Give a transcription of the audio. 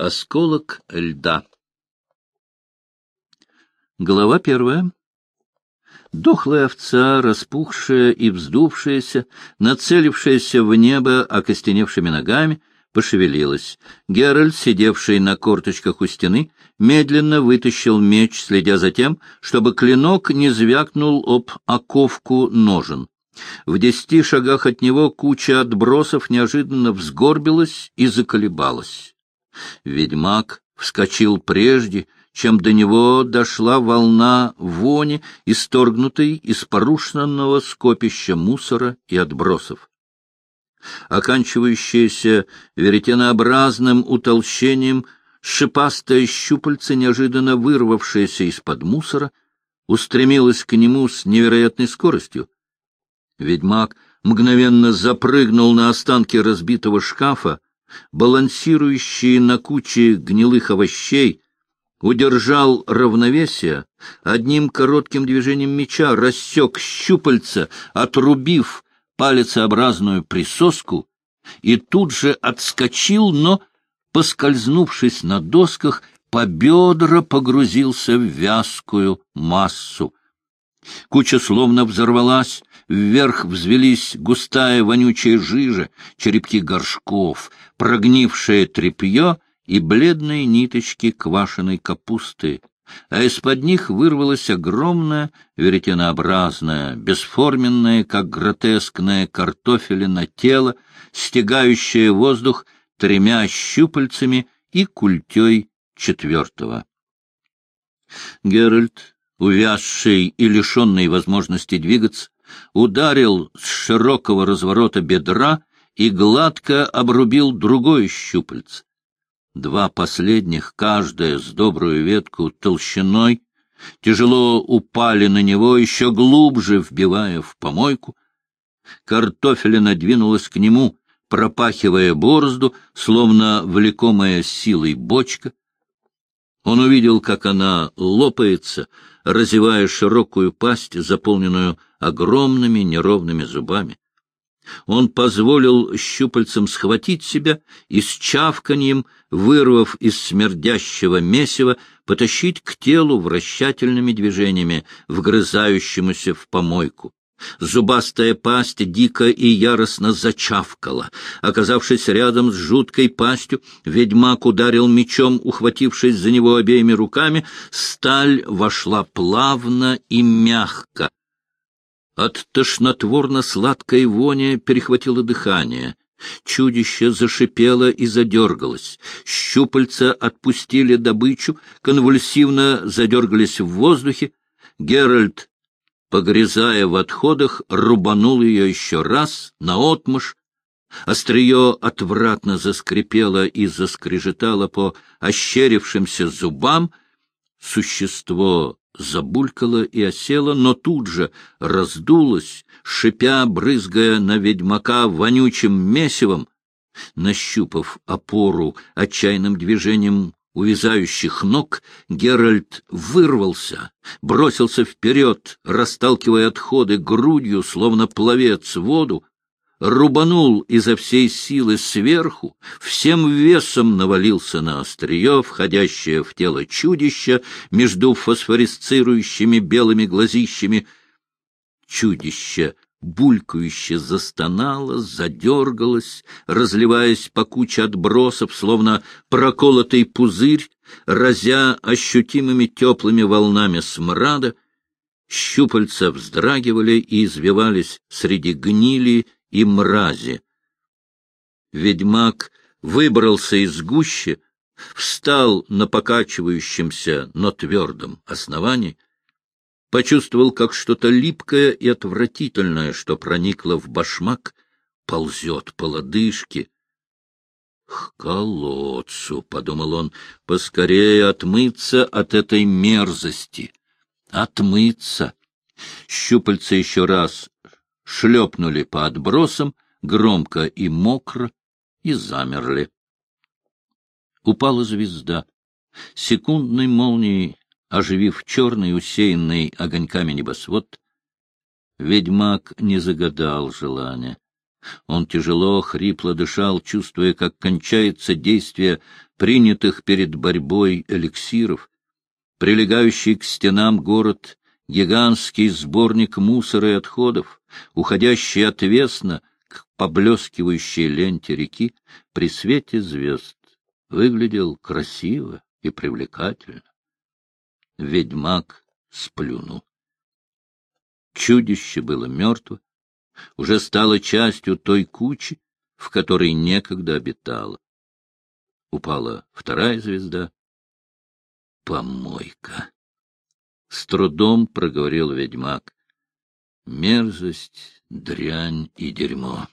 Осколок льда. Глава первая. Дохлая овца, распухшая и вздувшаяся, нацелившаяся в небо окостеневшими ногами, пошевелилась. Геральт, сидевший на корточках у стены, медленно вытащил меч, следя за тем, чтобы клинок не звякнул об оковку ножен. В десяти шагах от него куча отбросов неожиданно взгорбилась и заколебалась. Ведьмак вскочил прежде, чем до него дошла волна вони, исторгнутой из порушенного скопища мусора и отбросов. Оканчивающаяся веретенообразным утолщением шипастое щупальце, неожиданно вырвавшееся из-под мусора, устремилось к нему с невероятной скоростью. Ведьмак мгновенно запрыгнул на останки разбитого шкафа, балансирующие на куче гнилых овощей, удержал равновесие, одним коротким движением меча рассек щупальца, отрубив палецеобразную присоску, и тут же отскочил, но, поскользнувшись на досках, по бедра погрузился в вязкую массу. Куча словно взорвалась, вверх взвелись густая вонючая жижа, черепки горшков, прогнившее тряпье и бледные ниточки квашеной капусты, а из-под них вырвалась огромная веретенообразная, бесформенная, как гротескная картофелина тело, стягающее воздух тремя щупальцами и культей четвертого. Геральт, увязший и лишенный возможности двигаться, ударил с широкого разворота бедра и гладко обрубил другое щупальце. Два последних, каждая с добрую ветку толщиной, тяжело упали на него, еще глубже вбивая в помойку. Картофелина двинулась к нему, пропахивая борозду, словно влекомая силой бочка. Он увидел, как она лопается, разевая широкую пасть, заполненную огромными неровными зубами. Он позволил щупальцам схватить себя и с чавканьем, вырвав из смердящего месива, потащить к телу вращательными движениями, вгрызающемуся в помойку. Зубастая пасть дико и яростно зачавкала. Оказавшись рядом с жуткой пастью, ведьмак ударил мечом, ухватившись за него обеими руками. Сталь вошла плавно и мягко. От тошнотворно-сладкой вони перехватило дыхание. Чудище зашипело и задергалось. Щупальца отпустили добычу, конвульсивно задергались в воздухе. Геральт, погрязая в отходах, рубанул ее еще раз, наотмашь. Острие отвратно заскрипело и заскрежетало по ощерившимся зубам. Существо забулькала и осела, но тут же раздулась, шипя, брызгая на ведьмака вонючим месивом. Нащупав опору отчаянным движением увязающих ног, Геральт вырвался, бросился вперед, расталкивая отходы грудью, словно пловец в воду, рубанул изо всей силы сверху, всем весом навалился на острие, входящее в тело чудища между фосфорисцирующими белыми глазищами. Чудище булькающе застонало, задергалось, разливаясь по куче отбросов, словно проколотый пузырь, разя ощутимыми теплыми волнами смрада, щупальца вздрагивали и извивались среди гнили и мрази. Ведьмак выбрался из гущи, встал на покачивающемся, но твердом основании, почувствовал, как что-то липкое и отвратительное, что проникло в башмак, ползет по лодыжке. «К колодцу», — подумал он, — «поскорее отмыться от этой мерзости». Отмыться. Щупальца еще раз шлепнули по отбросам, громко и мокро, и замерли. Упала звезда. Секундной молнией, оживив черный, усеянный огоньками небосвод, ведьмак не загадал желания. Он тяжело, хрипло дышал, чувствуя, как кончается действие принятых перед борьбой эликсиров. Прилегающий к стенам город — гигантский сборник мусора и отходов, уходящий отвесно к поблескивающей ленте реки при свете звезд, выглядел красиво и привлекательно. Ведьмак сплюнул. Чудище было мертво, уже стало частью той кучи, в которой некогда обитало. Упала вторая звезда. Помойка. С трудом проговорил ведьмак. Мерзость, дрянь и дерьмо.